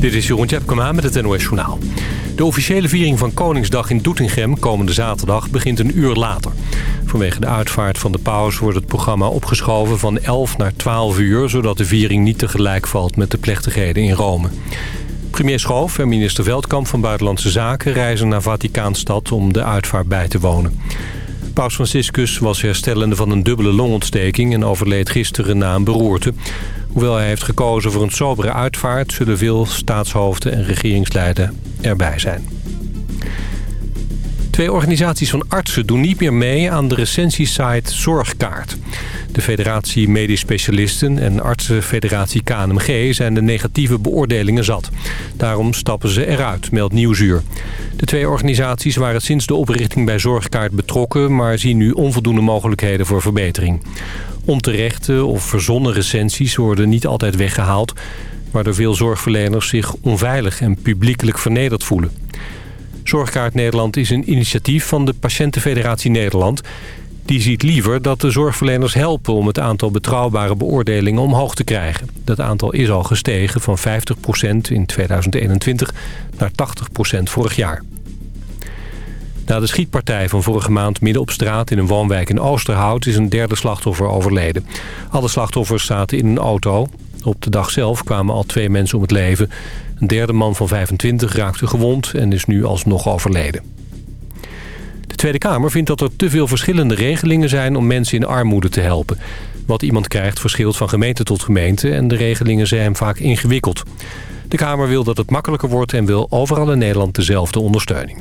Dit is Jeroen Tjepkema met het NOS Journaal. De officiële viering van Koningsdag in Doetinchem komende zaterdag begint een uur later. Vanwege de uitvaart van de paus wordt het programma opgeschoven van 11 naar 12 uur... zodat de viering niet tegelijk valt met de plechtigheden in Rome. Premier Schoof en minister Veldkamp van Buitenlandse Zaken reizen naar Vaticaanstad om de uitvaart bij te wonen. Paus Franciscus was herstellende van een dubbele longontsteking en overleed gisteren na een beroerte. Hoewel hij heeft gekozen voor een sobere uitvaart... zullen veel staatshoofden en regeringsleiden erbij zijn. Twee organisaties van artsen doen niet meer mee aan de recensiesite Zorgkaart. De Federatie Medisch Specialisten en Artsenfederatie KNMG zijn de negatieve beoordelingen zat. Daarom stappen ze eruit, meldt Nieuwsuur. De twee organisaties waren sinds de oprichting bij Zorgkaart betrokken... maar zien nu onvoldoende mogelijkheden voor verbetering. Onterechte of verzonnen recensies worden niet altijd weggehaald... waardoor veel zorgverleners zich onveilig en publiekelijk vernederd voelen. Zorgkaart Nederland is een initiatief van de Patiëntenfederatie Nederland... Die ziet liever dat de zorgverleners helpen om het aantal betrouwbare beoordelingen omhoog te krijgen. Dat aantal is al gestegen van 50% in 2021 naar 80% vorig jaar. Na de schietpartij van vorige maand midden op straat in een woonwijk in Oosterhout... is een derde slachtoffer overleden. Alle slachtoffers zaten in een auto. Op de dag zelf kwamen al twee mensen om het leven. Een derde man van 25 raakte gewond en is nu alsnog overleden. De Tweede Kamer vindt dat er te veel verschillende regelingen zijn... om mensen in armoede te helpen. Wat iemand krijgt verschilt van gemeente tot gemeente... en de regelingen zijn vaak ingewikkeld. De Kamer wil dat het makkelijker wordt... en wil overal in Nederland dezelfde ondersteuning.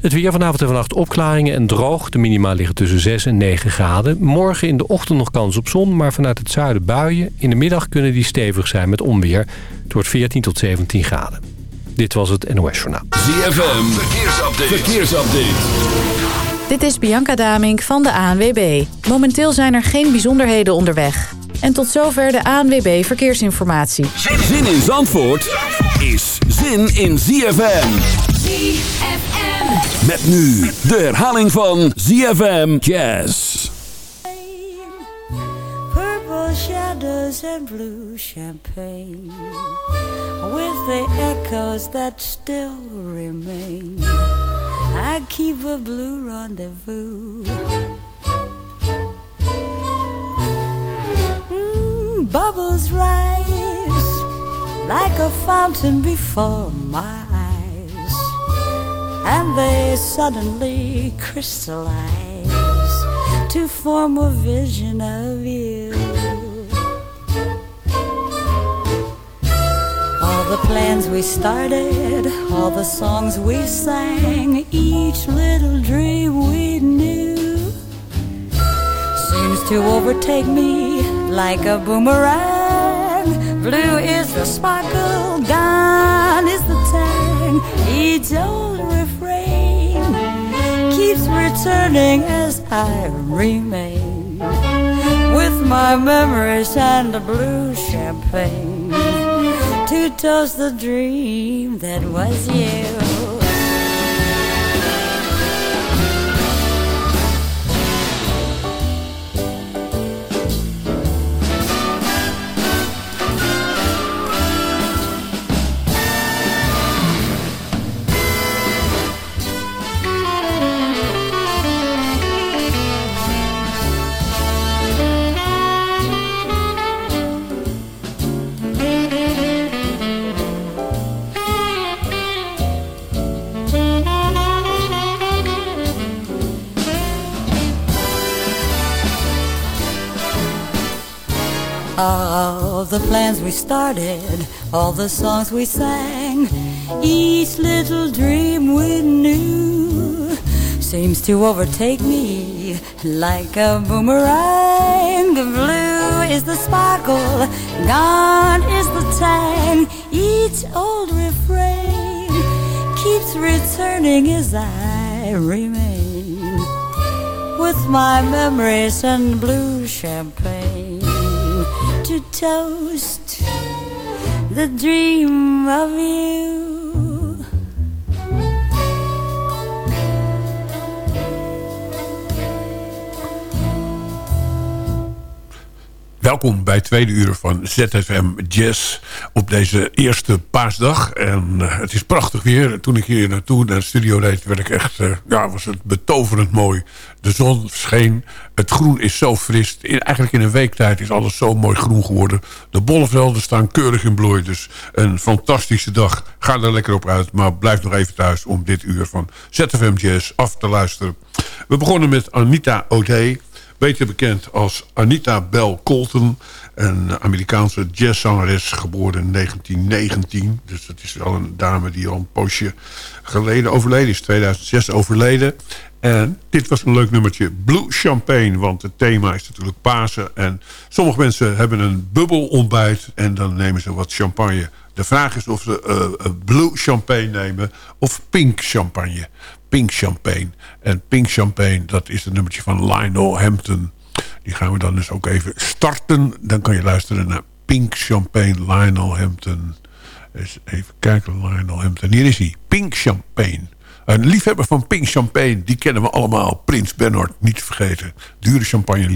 Het weer vanavond en vannacht opklaringen en droog. De minima liggen tussen 6 en 9 graden. Morgen in de ochtend nog kans op zon, maar vanuit het zuiden buien. In de middag kunnen die stevig zijn met onweer. Het wordt 14 tot 17 graden. Dit was het NOS Journaal. ZFM, verkeersupdate. verkeersupdate. Dit is Bianca Damink van de ANWB. Momenteel zijn er geen bijzonderheden onderweg. En tot zover de ANWB Verkeersinformatie. Zin in Zandvoort is zin in ZFM. ZFM. Met nu de herhaling van ZFM Jazz. Purple shadows and blue champagne With the echoes that still remain I keep a blue rendezvous Mm, Bubbles rise like a fountain before my eyes And they suddenly crystallize To form a vision of you All the plans we started, all the songs we sang, each little dream we knew seems to overtake me like a boomerang. Blue is the sparkle, gone is the tang. Each old refrain keeps returning as I remain with my memories and the blue champagne to toast the dream that was you. Plans we started, all the songs we sang, each little dream we knew seems to overtake me like a boomerang. The blue is the sparkle, gone is the tang. Each old refrain keeps returning as I remain with my memories and blue champagne toast the dream of you. Welkom bij tweede uur van ZFM Jazz op deze eerste paasdag. En uh, het is prachtig weer. Toen ik hier naartoe naar de studio reed, werd ik echt, uh, ja, was het betoverend mooi. De zon scheen, het groen is zo fris. Eigenlijk in een week tijd is alles zo mooi groen geworden. De bollevelden staan keurig in bloei. Dus een fantastische dag. Ga er lekker op uit, maar blijf nog even thuis om dit uur van ZFM Jazz af te luisteren. We begonnen met Anita O'Day beter bekend als Anita Bell Colton. Een Amerikaanse jazzzangeres, geboren in 1919. Dus dat is wel een dame die al een poosje geleden overleden is. 2006 overleden. En dit was een leuk nummertje. Blue Champagne, want het thema is natuurlijk Pasen. En sommige mensen hebben een bubbelontbijt en dan nemen ze wat champagne. De vraag is of ze uh, blue champagne nemen of pink champagne. Pink Champagne. En Pink Champagne, dat is het nummertje van Lionel Hampton. Die gaan we dan dus ook even starten. Dan kan je luisteren naar Pink Champagne, Lionel Hampton. Dus even kijken, Lionel Hampton. Hier is hij, Pink Champagne. Een liefhebber van Pink Champagne, die kennen we allemaal. Prins Bernhard, niet te vergeten. Dure champagne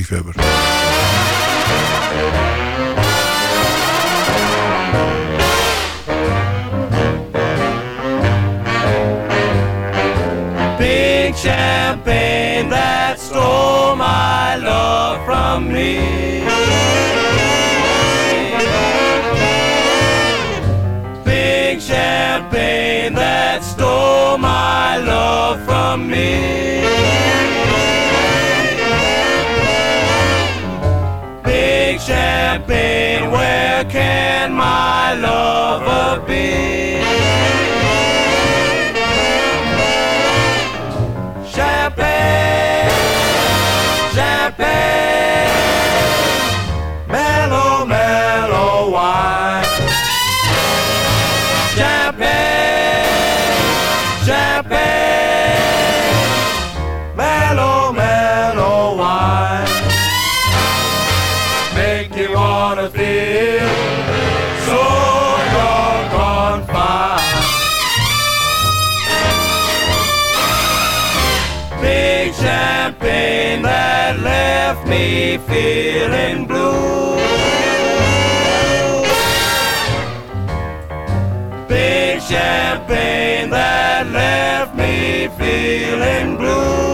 my love from me. Big champagne that stole my love from me. Big champagne, where can my lover be? Champagne. Mellow, mellow wine. Make you wanna feel so. Big champagne that left me feeling blue. Feeling blue.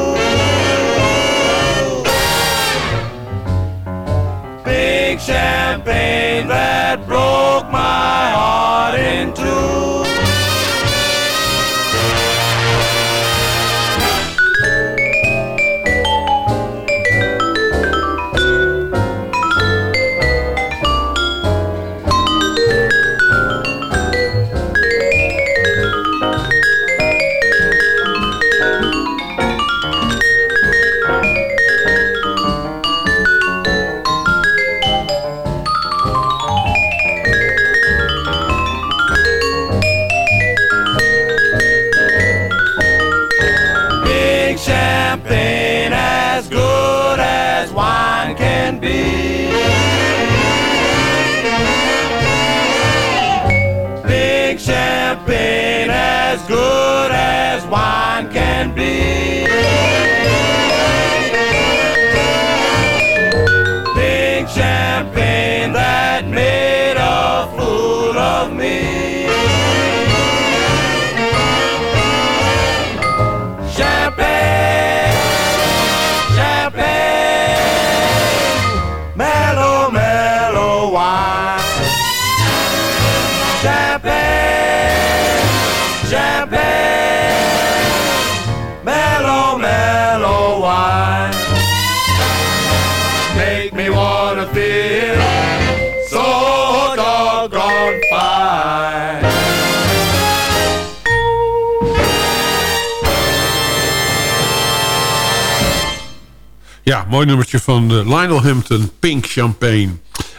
Ja, mooi nummertje van uh, Lionel Hampton, Pink Champagne.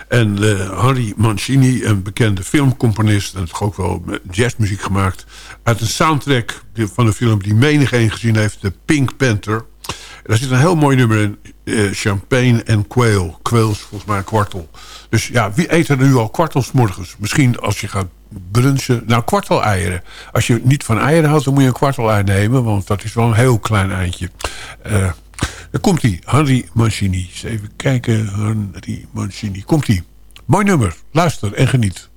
En uh, Harry Mancini, een bekende filmcomponist... en ook wel jazzmuziek gemaakt... uit een soundtrack van een film die menig een gezien heeft... de Pink Panther. Daar zit een heel mooi nummer in. Uh, champagne en quail. Quail is volgens mij kwartel. Dus ja, wie eet er nu al kwartels morgens? Misschien als je gaat brunchen. Nou, kwartel-eieren. Als je niet van eieren houdt, dan moet je een kwartel-ei nemen. Want dat is wel een heel klein eindje. Uh, Daar komt hij, Henry Mancini. even kijken, Henry Mancini. Komt hij. Mooi nummer. Luister en geniet.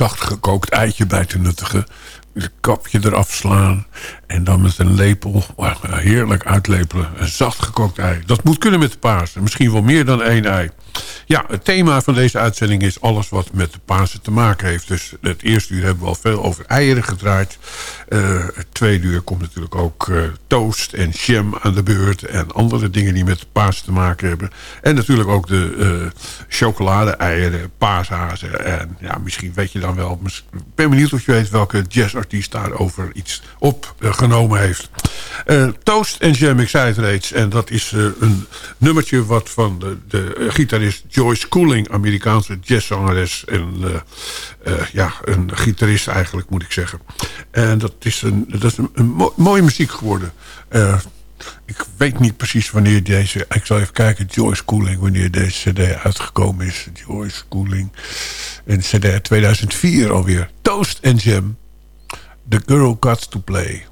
Zacht gekookt eitje bij te nuttigen. Het kapje eraf slaan. En dan met een lepel heerlijk uitlepelen. Een zacht gekookt ei. Dat moet kunnen met de Pasen. Misschien wel meer dan één ei. Ja, het thema van deze uitzending is alles wat met de Pasen te maken heeft. Dus het eerste uur hebben we al veel over eieren gedraaid. Uh, het tweede uur komt natuurlijk ook uh, toast en jam aan de beurt. En andere dingen die met Pasen te maken hebben. En natuurlijk ook de uh, chocolade-eieren, paashazen. En ja, misschien weet je dan wel... Ik ben benieuwd of je weet welke jazzartiest daarover iets opgenomen heeft. toast en jam, ik zei het reeds. En dat is een nummertje wat van de, de gitarist Joyce Cooling, Amerikaanse jazzzangeres. En uh, ja, een gitarist eigenlijk, moet ik zeggen. En dat is een, een, mooie muziek geworden. Uh, ik weet niet precies wanneer deze... Ik zal even kijken, Joyce Cooling, wanneer deze cd uitgekomen is. Joyce Cooling. En cd 2004 alweer. Toast and Jam. The Girl Got to Play.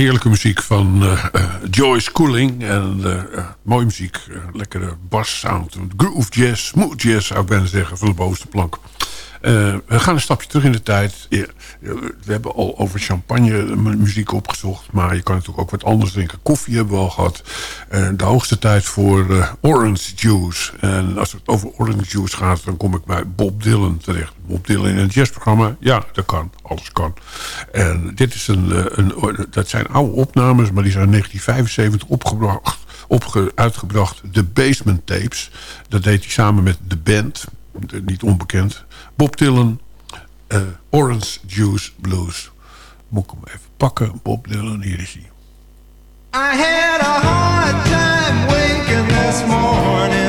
Heerlijke muziek van uh, Joyce Cooling. En mooie muziek, lekkere bass sound. Groove jazz, smooth jazz zou ik bijna zeggen, van de bovenste plank. Uh, we gaan een stapje terug in de tijd. we hebben al over champagne muziek opgezocht. Maar je kan natuurlijk ook wat anders drinken. Koffie hebben we al gehad. Uh, de hoogste tijd voor uh, orange juice. En als het over orange juice gaat... dan kom ik bij Bob Dylan terecht. Bob Dylan in een jazzprogramma. Ja, dat kan. Alles kan. En dit is een, een, dat zijn oude opnames... maar die zijn in 1975 opgebracht, opge, uitgebracht. De Basement Tapes. Dat deed hij samen met de band. Niet onbekend. Bob Dylan, uh, Orange Juice Blues. Moet ik hem even pakken. Bob Dylan, hier is hij. I had a hard time waking this morning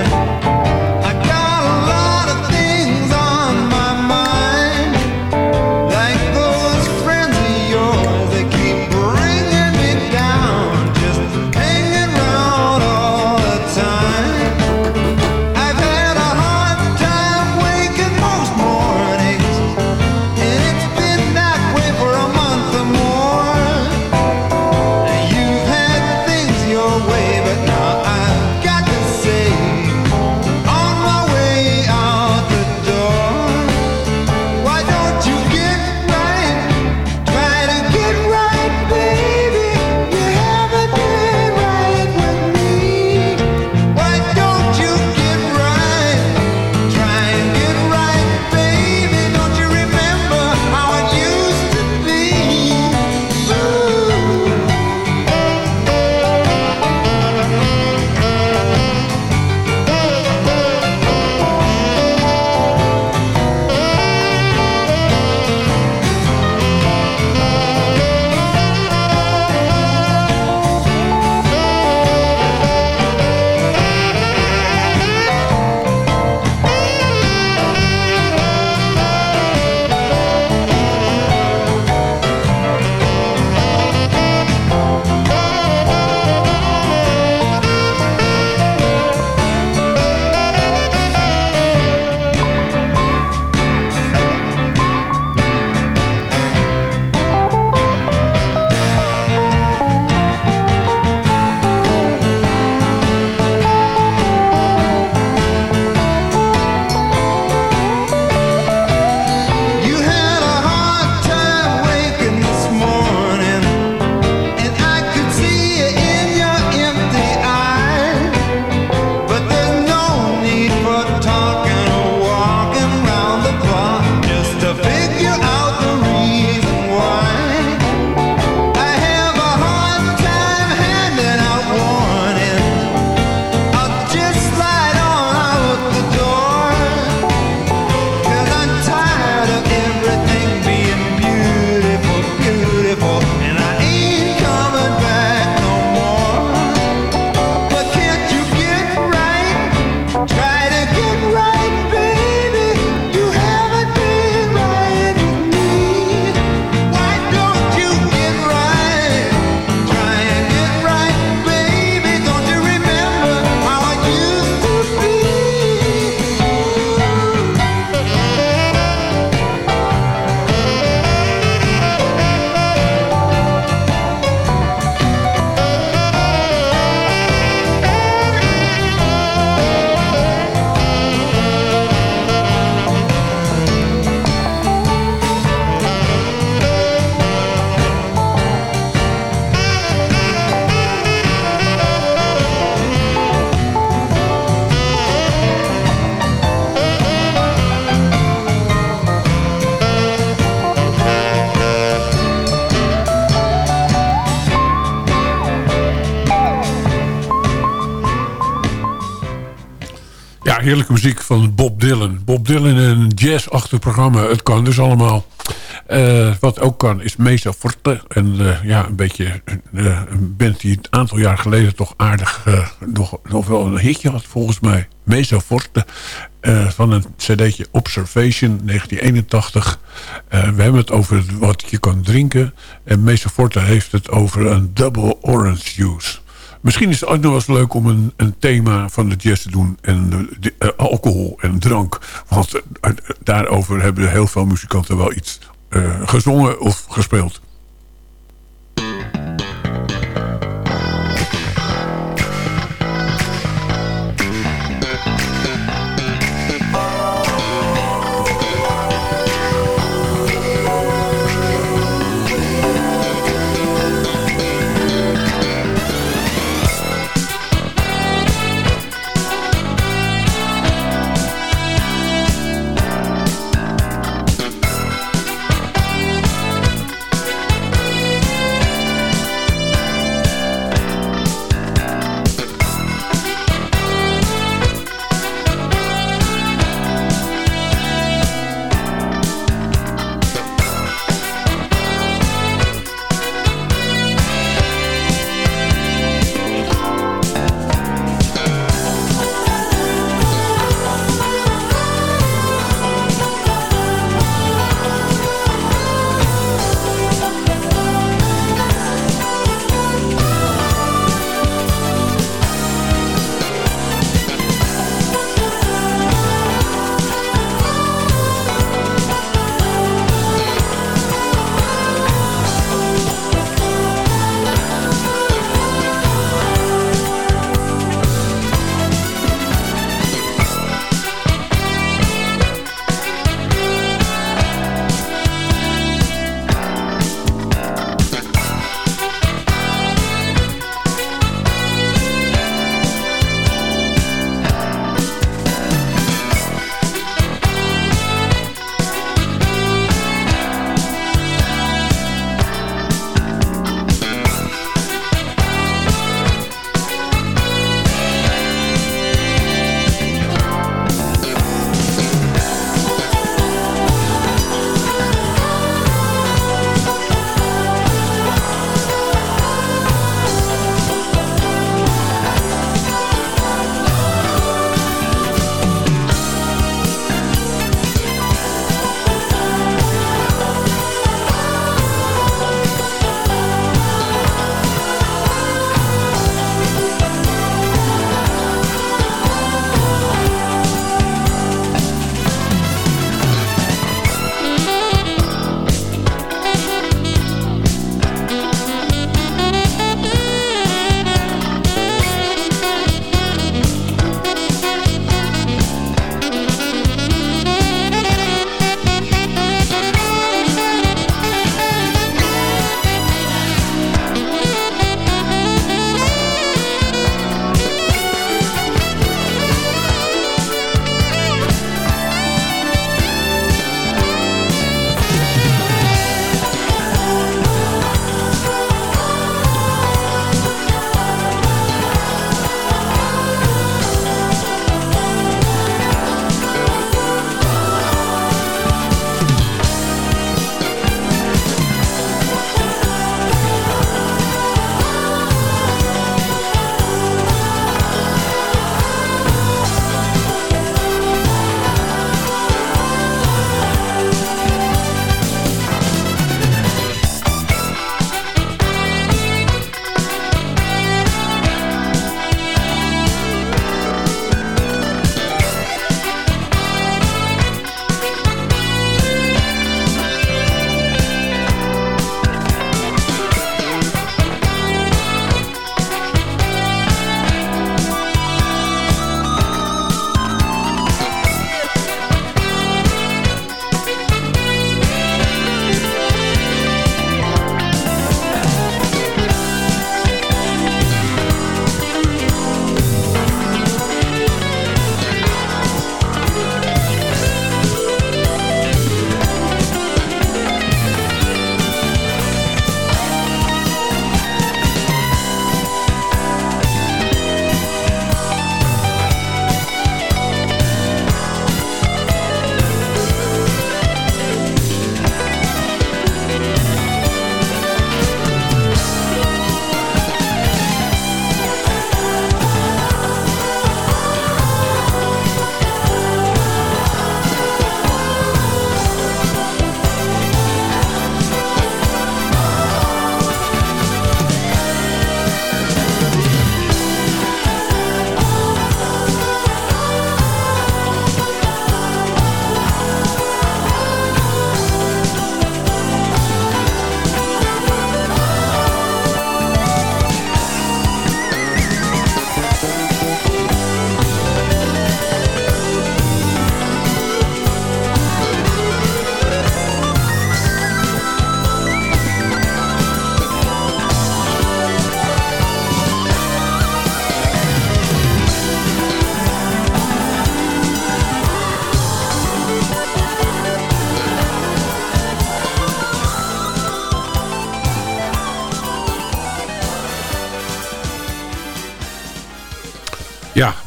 heerlijke muziek van Bob Dylan. Bob Dylan een jazzachtig programma. Het kan dus allemaal. Uh, wat ook kan is Mesa Forte. En uh, ja, een beetje uh, een band die een aantal jaar geleden toch aardig nog, nog wel een hitje had volgens mij. Mesa Forte van een cd'tje Observation 1981. we hebben het over wat je kan drinken. En Mesa Forte heeft het over een double orange juice. Misschien is het ook nog wel eens leuk om een, een thema van de jazz te doen. En uh, alcohol en drank. Want uh, daarover hebben heel veel muzikanten wel iets gezongen of gespeeld.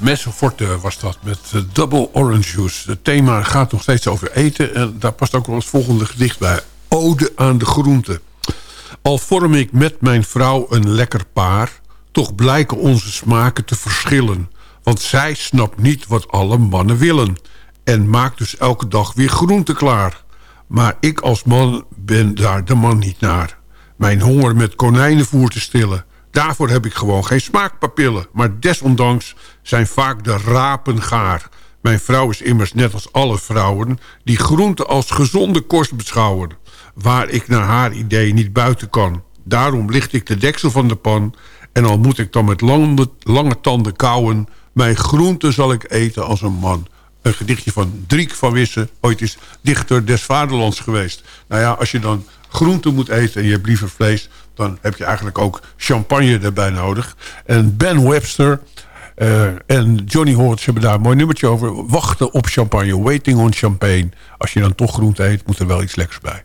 Messo Forte was dat met uh, Double Orange Juice. Het thema gaat nog steeds over eten. En daar past ook wel het volgende gedicht bij. Ode aan de groente. Al vorm ik met mijn vrouw een lekker paar... toch blijken onze smaken te verschillen. Want zij snapt niet wat alle mannen willen. En maakt dus elke dag weer groente klaar. Maar ik als man ben daar de man niet naar. Mijn honger met konijnenvoer te stillen Daarvoor heb ik gewoon geen smaakpapillen. Maar desondanks zijn vaak de rapen gaar. Mijn vrouw is immers net als alle vrouwen... die groenten als gezonde kost beschouwen. Waar ik naar haar idee niet buiten kan. Daarom licht ik de deksel van de pan... en al moet ik dan met lange, lange tanden kauwen... mijn groenten zal ik eten als een man een gedichtje van Driek van Wissen. Ooit is dichter des vaderlands geweest. Nou ja, als je dan groenten moet eten en je hebt liever vlees... dan heb je eigenlijk ook champagne erbij nodig. En Ben Webster uh, en Johnny Hortz hebben daar een mooi nummertje over. Wachten op champagne, waiting on champagne. Als je dan toch groente eet, moet er wel iets lekkers bij.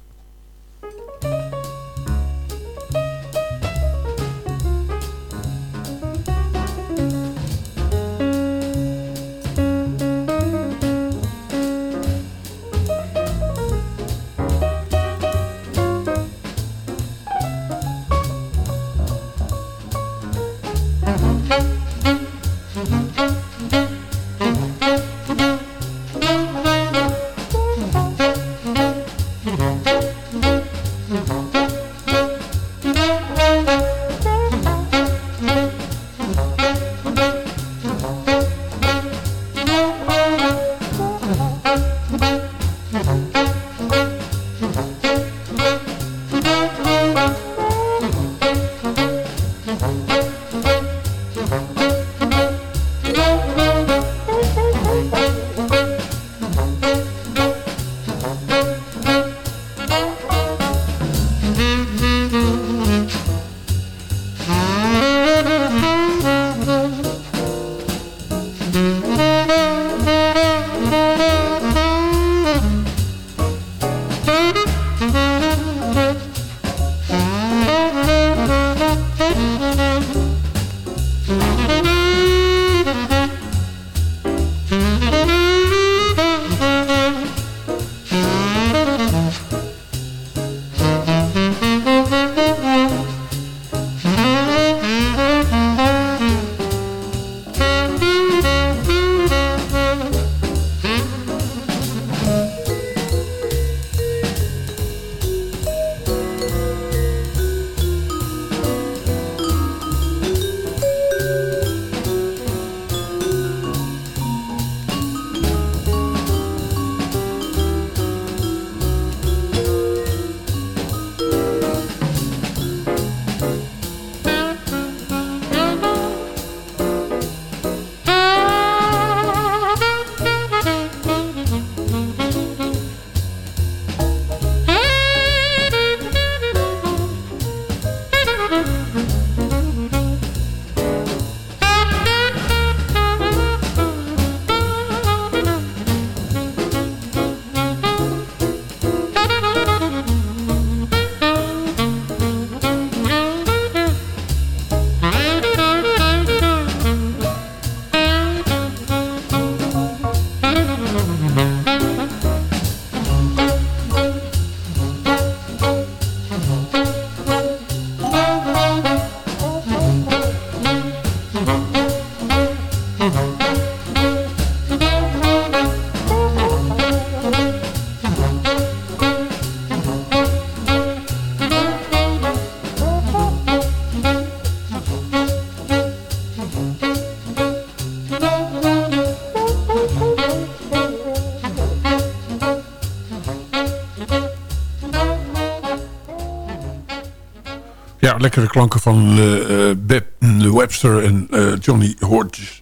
Lekkere klanken van uh, Webster en uh, Johnny Hodges.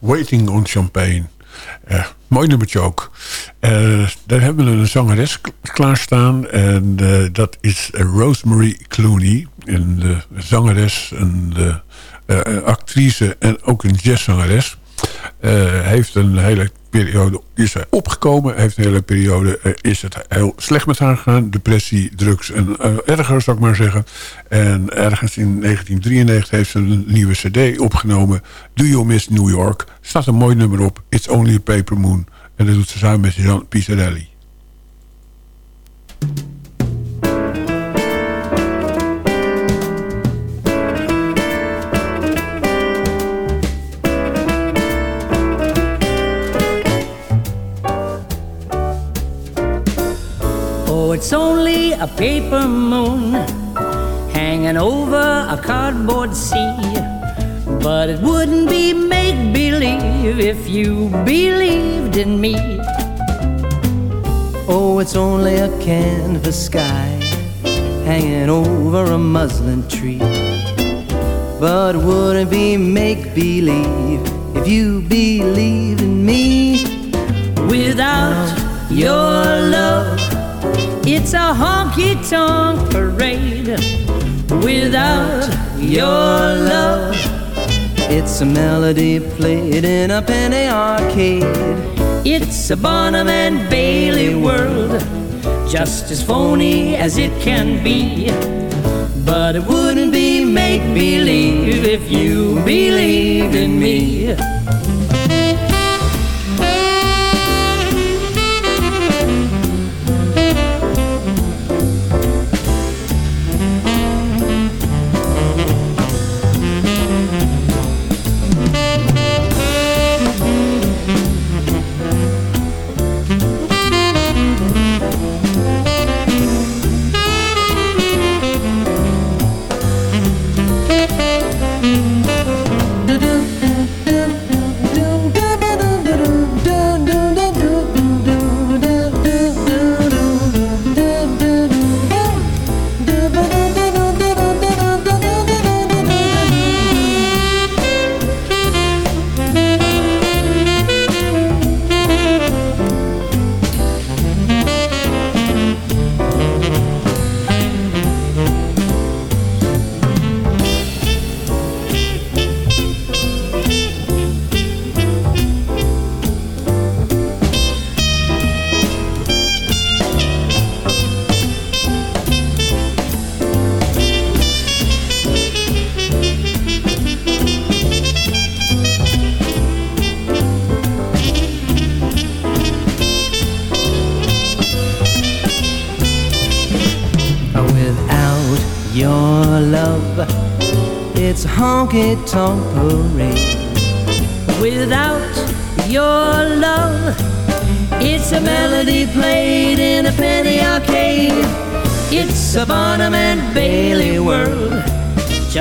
Waiting on Champagne. mooi nummertje ook. daar hebben we een zangeres klaarstaan. En dat is Rosemary Clooney. Een zangeres, een actrice en ook een jazzzangeres. heeft een hele periode is hij opgekomen. Heeft een hele periode eh, is het heel slecht met haar gegaan. Depressie, drugs en uh, erger zou ik maar zeggen. En ergens in 1993 heeft ze een nieuwe cd opgenomen. Do You Miss New York? Staat een mooi nummer op. It's Only a Paper Moon. En dat doet ze samen met Jean Pizzarelli. It's only a paper moon hanging over a cardboard sea. But it wouldn't be make believe if you believed in me. Oh, it's only a canvas sky hanging over a muslin tree. But wouldn't be make believe if you believed in me. Without your love it's a honky tonk parade without your love. It's a melody played in a penny arcade. It's a Bonham and Bailey world, just as phony as it can be. But it wouldn't be make believe if you believed in me.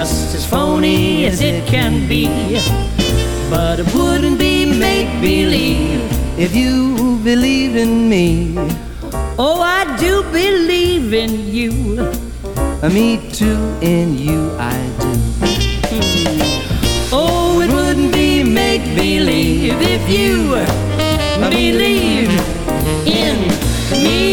Just as phony as it can be. But it wouldn't be make believe if you believe in me. Oh, I do believe in you. Me too, in you I do. Oh, it wouldn't be make believe if you believe in me.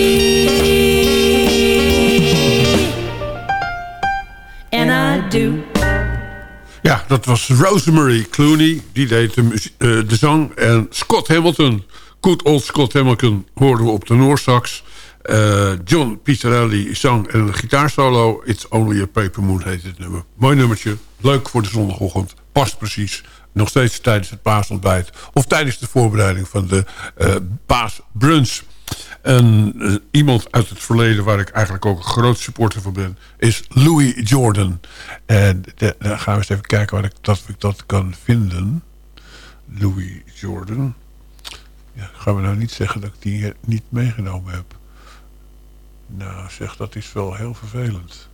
Ja, dat was Rosemary Clooney. Die deed de, uh, de zang. En Scott Hamilton, good old Scott Hamilton, hoorden we op de Noorsax. Uh, John Pizzarelli zang en een gitaarsolo. It's Only a Paper Moon heet het nummer. Mooi nummertje. Leuk voor de zondagochtend. Past precies. Nog steeds tijdens het paasontbijt. Of tijdens de voorbereiding van de uh, paasbrunch. En uh, iemand uit het verleden waar ik eigenlijk ook een groot supporter van ben... is Louis Jordan. En dan gaan we eens even kijken waar ik dat, ik dat kan vinden. Louis Jordan. Ja, gaan we nou niet zeggen dat ik die niet meegenomen heb. Nou, zeg, dat is wel heel vervelend.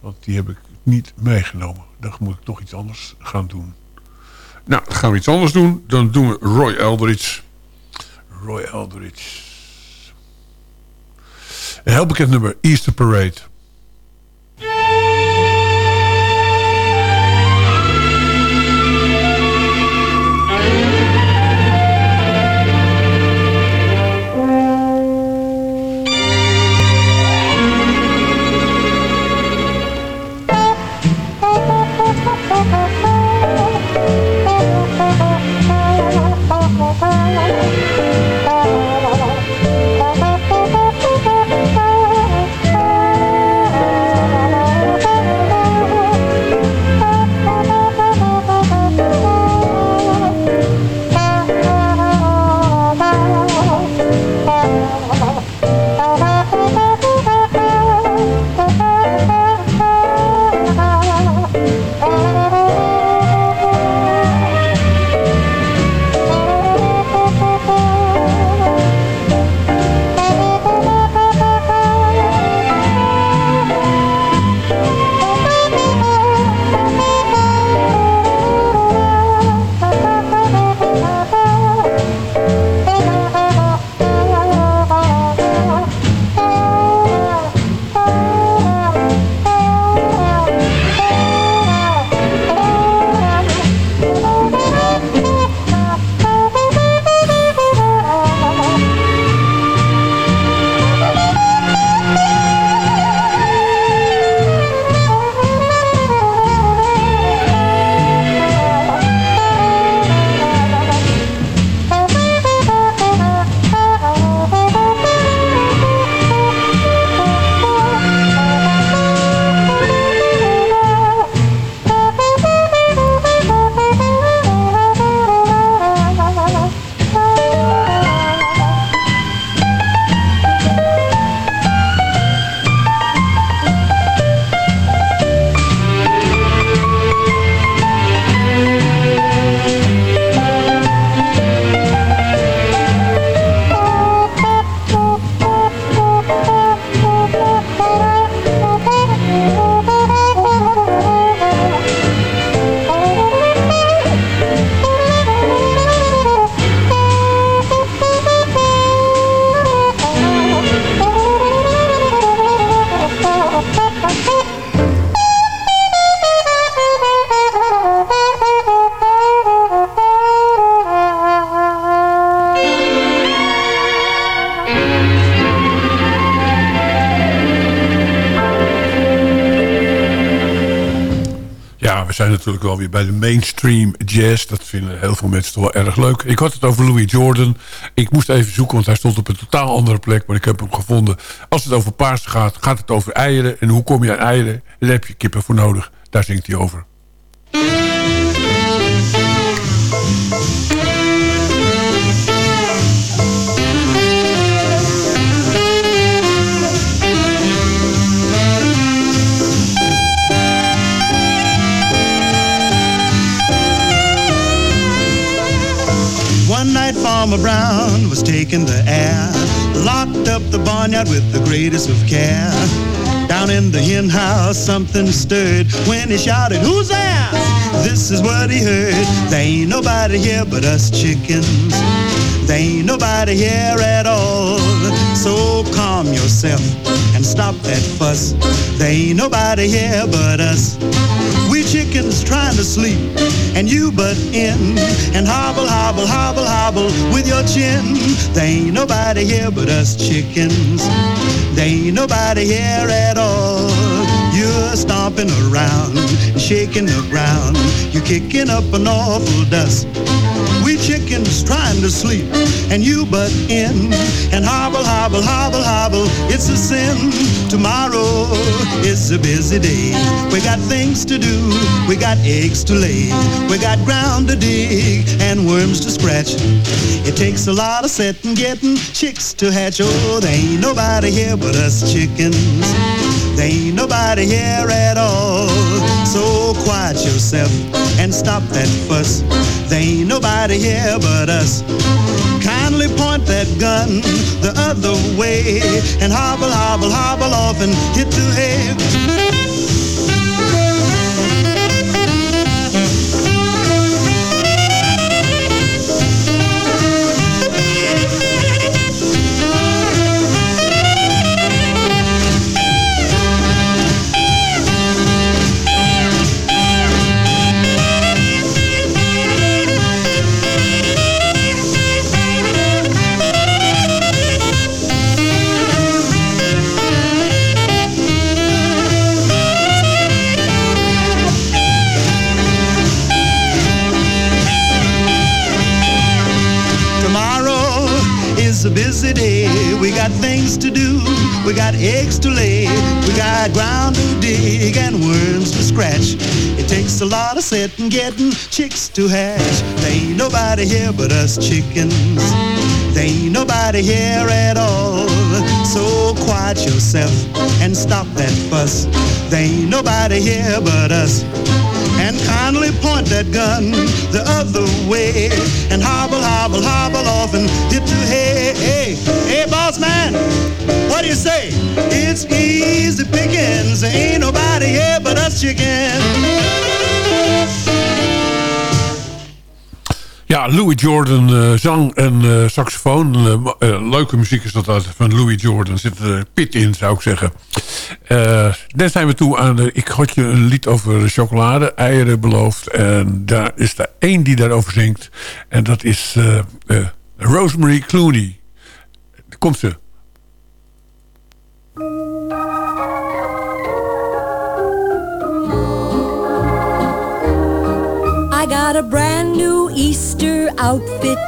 Want die heb ik niet meegenomen. Dan moet ik toch iets anders gaan doen. Nou, gaan we iets anders doen. Dan doen we Roy Eldridge. Roy Eldridge. Een heel bekend nummer. Easter Parade. Wel weer bij de mainstream jazz. Dat vinden heel veel mensen toch wel erg leuk. Ik had het over Louis Jordan. Ik moest even zoeken, want hij stond op een totaal andere plek. Maar ik heb hem gevonden. Als het over Pasen gaat, gaat het over eieren. En hoe kom je aan eieren? Daar heb je kippen voor nodig. Daar zingt hij over. Farmer Brown was taking the air, locked up the barnyard with the greatest of care. Down in the hen house, something stirred when he shouted, Who's there? This is what he heard. There ain't nobody here but us chickens. There ain't nobody here at all. So calm yourself and stop that fuss. There ain't nobody here but us. Chickens trying to sleep, and you butt in and hobble, hobble, hobble, hobble with your chin. There ain't nobody here but us chickens. There ain't nobody here at all. You're stomping around, shaking the ground. You're kicking up an awful dust. We chickens trying to sleep, and you butt in and hobble, hobble, hobble, hobble. It's a sin. Tomorrow is a busy day. We got things to do, we got eggs to lay, we got ground to dig and worms to scratch. It takes a lot of setting, getting chicks to hatch. Oh, there ain't nobody here but us chickens. There ain't nobody here at all. So quiet yourself and stop that fuss. There ain't nobody here but us. Kindly point that gun the other way and hobble, hobble, hobble off and hit the hay. Got things to do. We got eggs to lay. We got ground to dig and worms to scratch. It takes a lot of setting, getting chicks to hatch. There ain't nobody here but us chickens. There ain't nobody here at all. So quiet yourself and stop that fuss. There ain't nobody here but us and kindly point that gun the other way and hobble, hobble, hobble off and hit the hay. Hey, hey, boss man, what do you say? It's easy pickings. Ain't nobody here but us chickens. Louis Jordan, eh, zang en eh, saxofoon. Eh, leuke muziek is dat altijd van Louis Jordan. Zit er pit in, zou ik zeggen. Dan zijn we toe aan... De, ik had je een lied over chocolade, eieren beloofd. En daar is er één die daarover zingt. En dat is Rosemary Clooney. Komt ze. Got a brand new Easter outfit,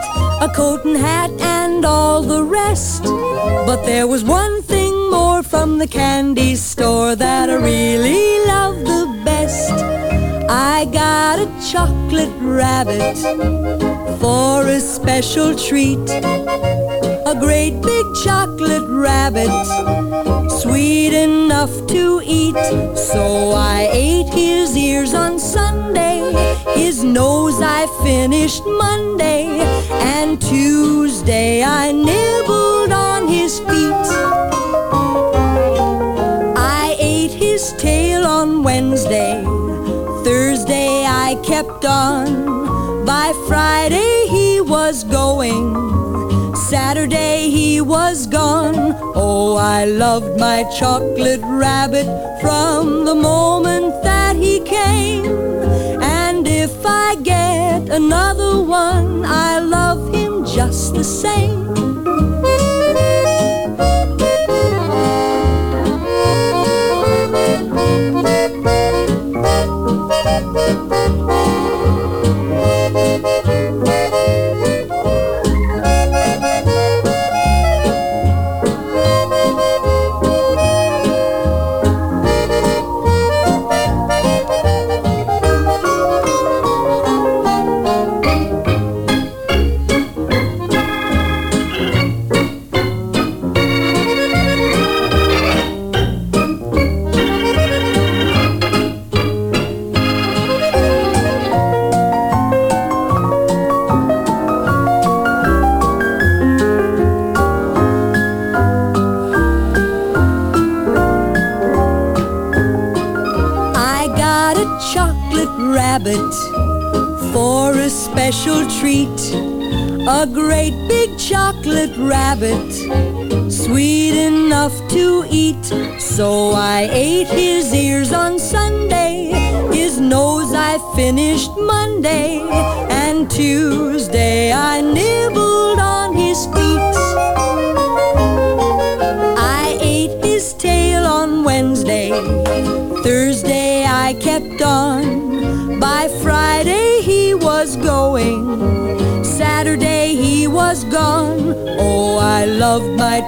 a coat and hat and all the rest. But there was one thing more from the candy store that I really love the best. I got a chocolate rabbit for a special treat. A great big chocolate rabbit, sweet enough to eat. So I ate his ears on Sunday, his nose I finished Monday, and Tuesday I nibbled on his feet. I ate his tail on Wednesday, I kept on. By Friday he was going. Saturday he was gone. Oh, I loved my chocolate rabbit from the moment that he came. And if I get another one, I love him just the same.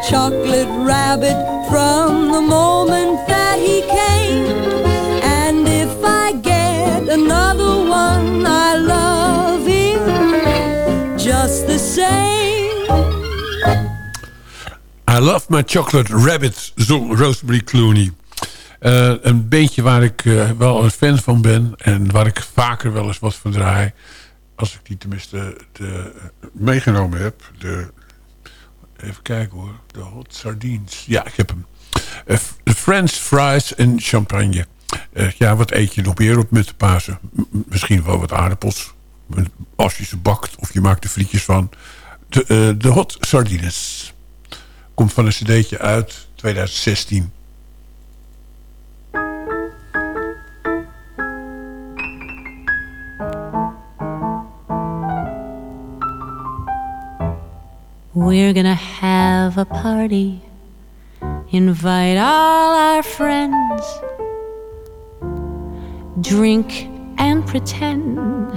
Chocolate rabbit from the moment that he came. And if I get another one, I love him just the same. I Love My Chocolate Rabbit, zong Rosemary Clooney. Eh, een beentje waar ik eh, wel een fan van ben... en waar ik vaker wel eens wat van draai... als ik die tenminste de, meegenomen heb. De, even kijken hoor, de hot sardines. Ja, ik heb hem. Eh, De French fries en champagne. Eh, ja, wat eet je nog meer op met de Pasen? Misschien wel wat aardappels. Als je ze bakt of je maakt er frietjes van. De, eh, de hot sardines. Komt van een cd'tje uit 2016. We're gonna have a party. Invite all our friends. Drink and pretend.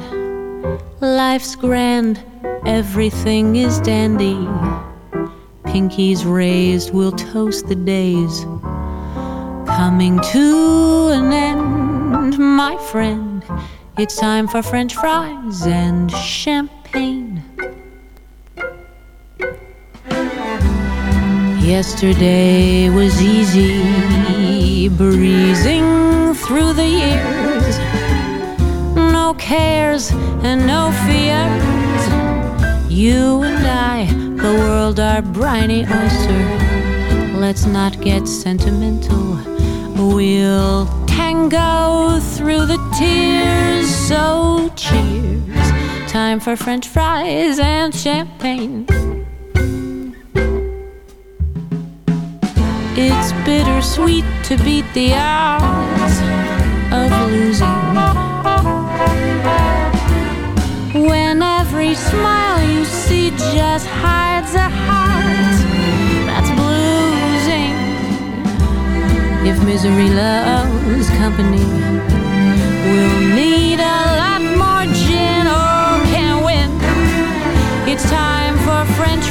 Life's grand, everything is dandy. Pinkies raised, we'll toast the days. Coming to an end, my friend. It's time for French fries and champagne. Yesterday was easy, breezing through the years. No cares and no fears. You and I, the world, our briny oyster. Let's not get sentimental. We'll tango through the tears. So cheers. Time for French fries and champagne. It's bittersweet to beat the odds of losing. When every smile you see just hides a heart that's bruising. If misery loves company, we'll need a lot more gin. Oh, can't win. It's time for French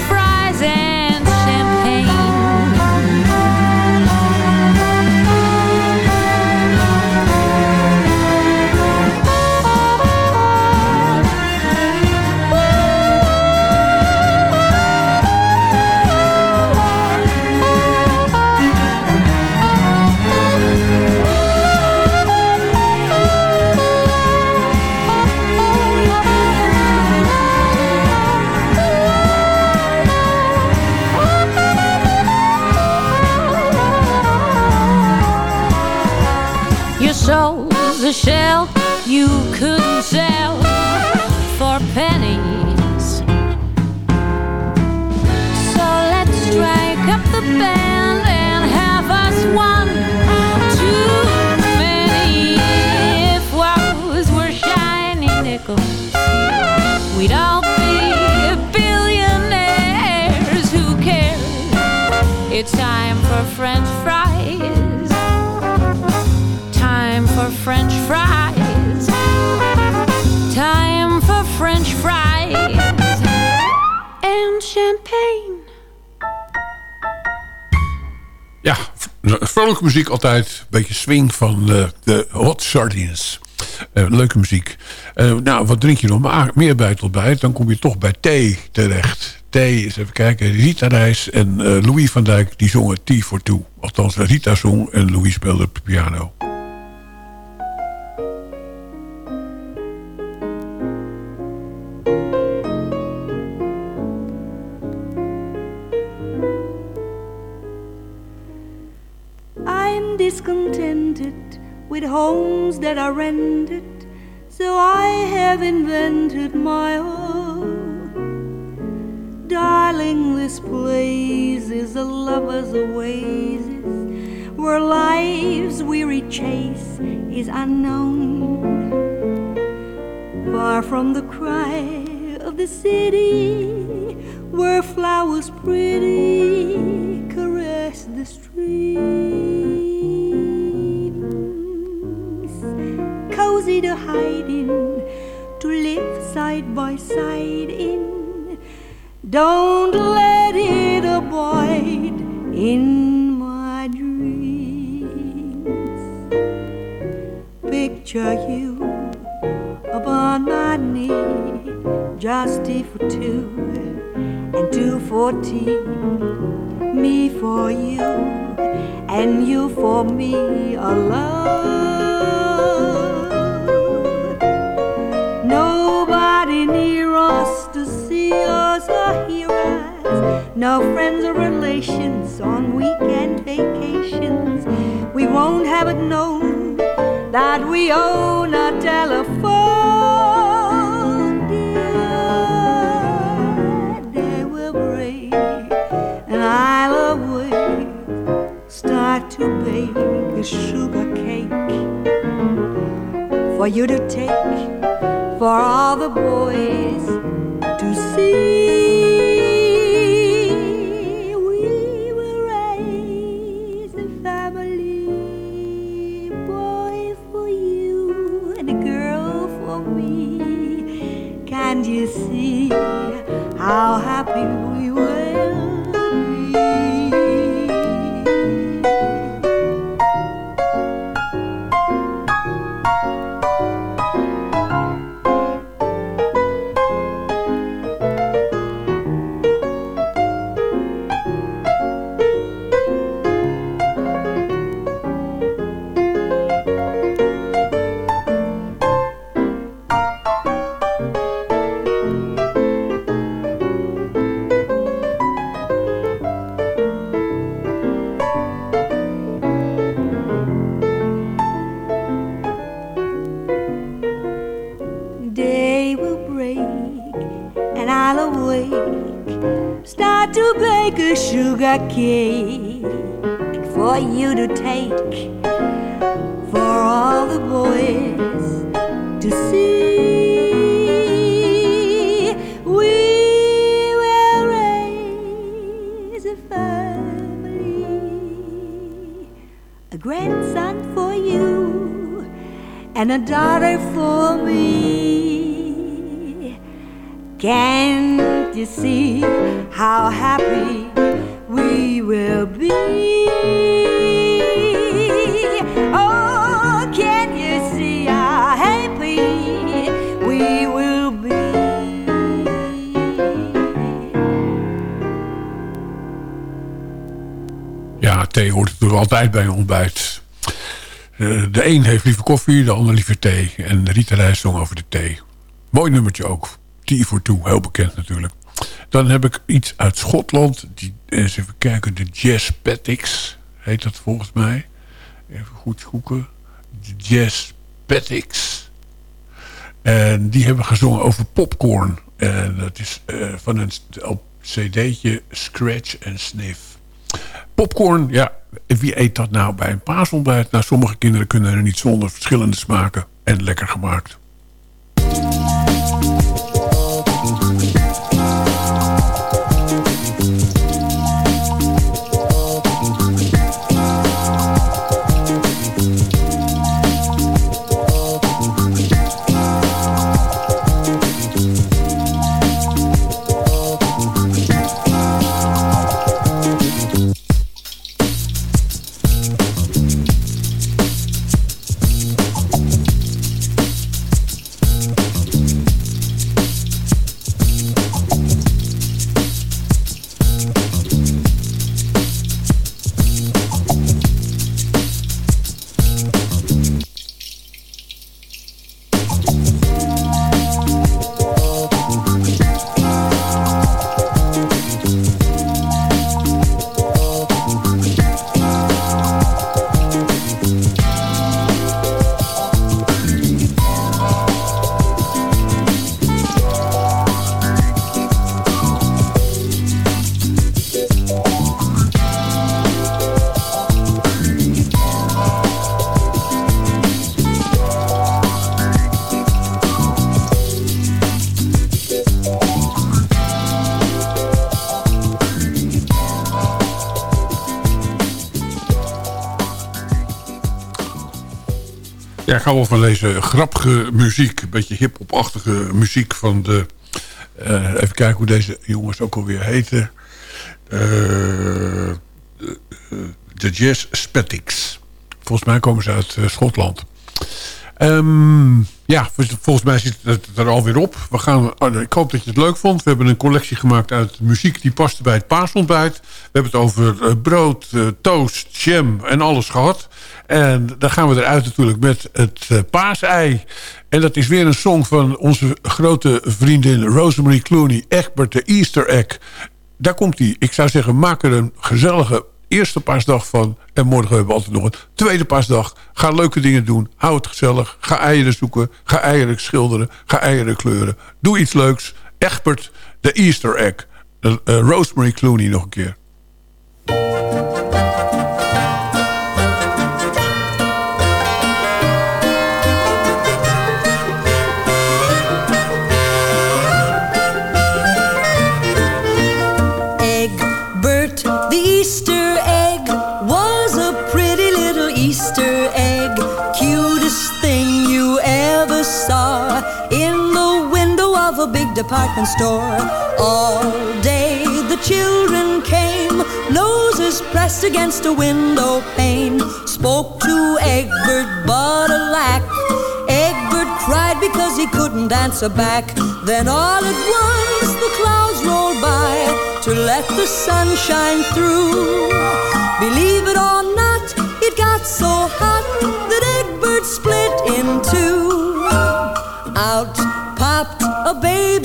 vrolijke muziek altijd. Beetje swing van eh, de Hot Sardines. Eh, leuke muziek. Eh, nou, wat drink je nog maar meer bij? Dan kom je toch bij thee terecht. Thee, eens even kijken. Rita Reis en Louis van Dijk, die zongen Tea for Two. Althans, Rita zong en Louis speelde piano. Homes that are rented, So I have invented my own. Darling, this place is a lover's oasis where life's weary chase is unknown. Far from the cry of the city, where flowers pretty caress the streams. Hide in, to live side by side in. Don't let it abide in my dreams. Picture you upon my knee, just for two and two for tea. Me for you and you for me alone. Near us to see us or hear. No friends or relations on weekend vacations. We won't have it known that we own a telephone. Dear, day will break and I'll awake. Start to bake a sugar cake for you to take for all the boys to see. We will raise a family, boy for you and a girl for me. Can't you see how happy que een heeft liever koffie, de ander liever thee. En Rita Reis zong over de thee. Mooi nummertje ook. Tea for Two, heel bekend natuurlijk. Dan heb ik iets uit Schotland. Die, eens even kijken, de Jazz Patics heet dat volgens mij. Even goed zoeken. De Jazz Patics. En die hebben gezongen over popcorn. En dat is eh, van een cd'tje Scratch and Sniff. Popcorn, ja, wie eet dat nou bij een paasontbijt? Nou, sommige kinderen kunnen er niet zonder verschillende smaken en lekker gemaakt. Van deze grappige muziek. Een beetje hip-hop-achtige muziek van de... eh, even kijken hoe deze jongens ook alweer heten. Eh, de, eh, de Jazz Spetics. Volgens mij komen ze uit eh, Schotland. Ehm, ja, vol- volgens mij zit het er alweer op. We gaan, oh, ik hoop dat je het leuk vond. We hebben een collectie gemaakt uit muziek die paste bij het paasontbijt. We hebben het over eh, brood, eh, toast, jam en alles gehad. En dan gaan we eruit natuurlijk met het eh, paasei. En dat is weer een song van onze grote vriendin Rosemary Clooney. Egbert de Easter Egg. Daar komt hij. Ik zou zeggen, maak er een gezellige eerste paasdag van. En morgen hebben we altijd nog een tweede paasdag. Ga leuke dingen doen. Hou het gezellig. Ga eieren zoeken. Ga eieren schilderen. Ga eieren kleuren. Doe iets leuks. Egbert, de Easter Egg. Eh, Rosemary Clooney nog een keer. Department store. All day the children came, noses pressed against a window pane. Spoke to Egbert, but alack, Egbert cried because he couldn't answer back. Then all at once the clouds rolled by to let the sun shine through. Believe it or not, it got so hot that Egbert split in two. Out popped a baby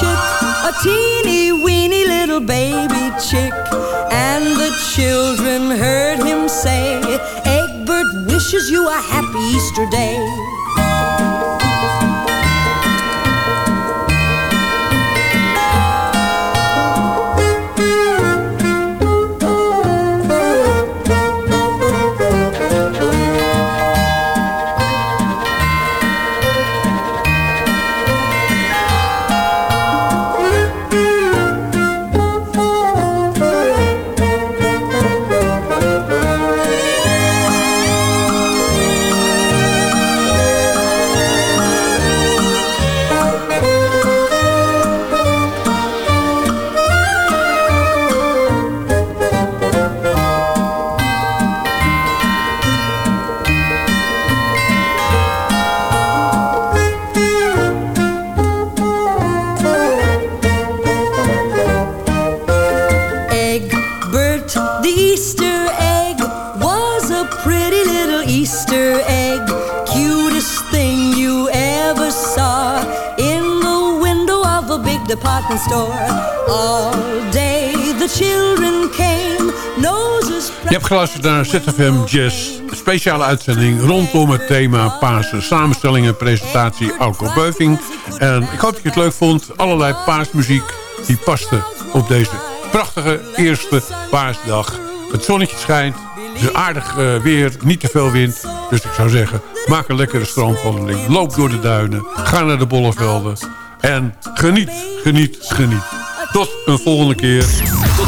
chick, a teeny weeny little baby chick. And the children heard him say, Egbert wishes you a happy Easter day. Geluisterd naar ZFM Jazz. Speciale uitzending rondom het thema Pasen. Samenstelling en presentatie Alco Beuving. En ik hoop dat je het leuk vond. Allerlei paasmuziek die paste op deze prachtige eerste paasdag. Het zonnetje schijnt. Is aardig eh, weer, niet te veel wind. Dus ik zou zeggen, maak een lekkere strandwandeling. Loop door de duinen. Ga naar de bollevelden. En geniet, geniet, geniet. Tot een volgende keer.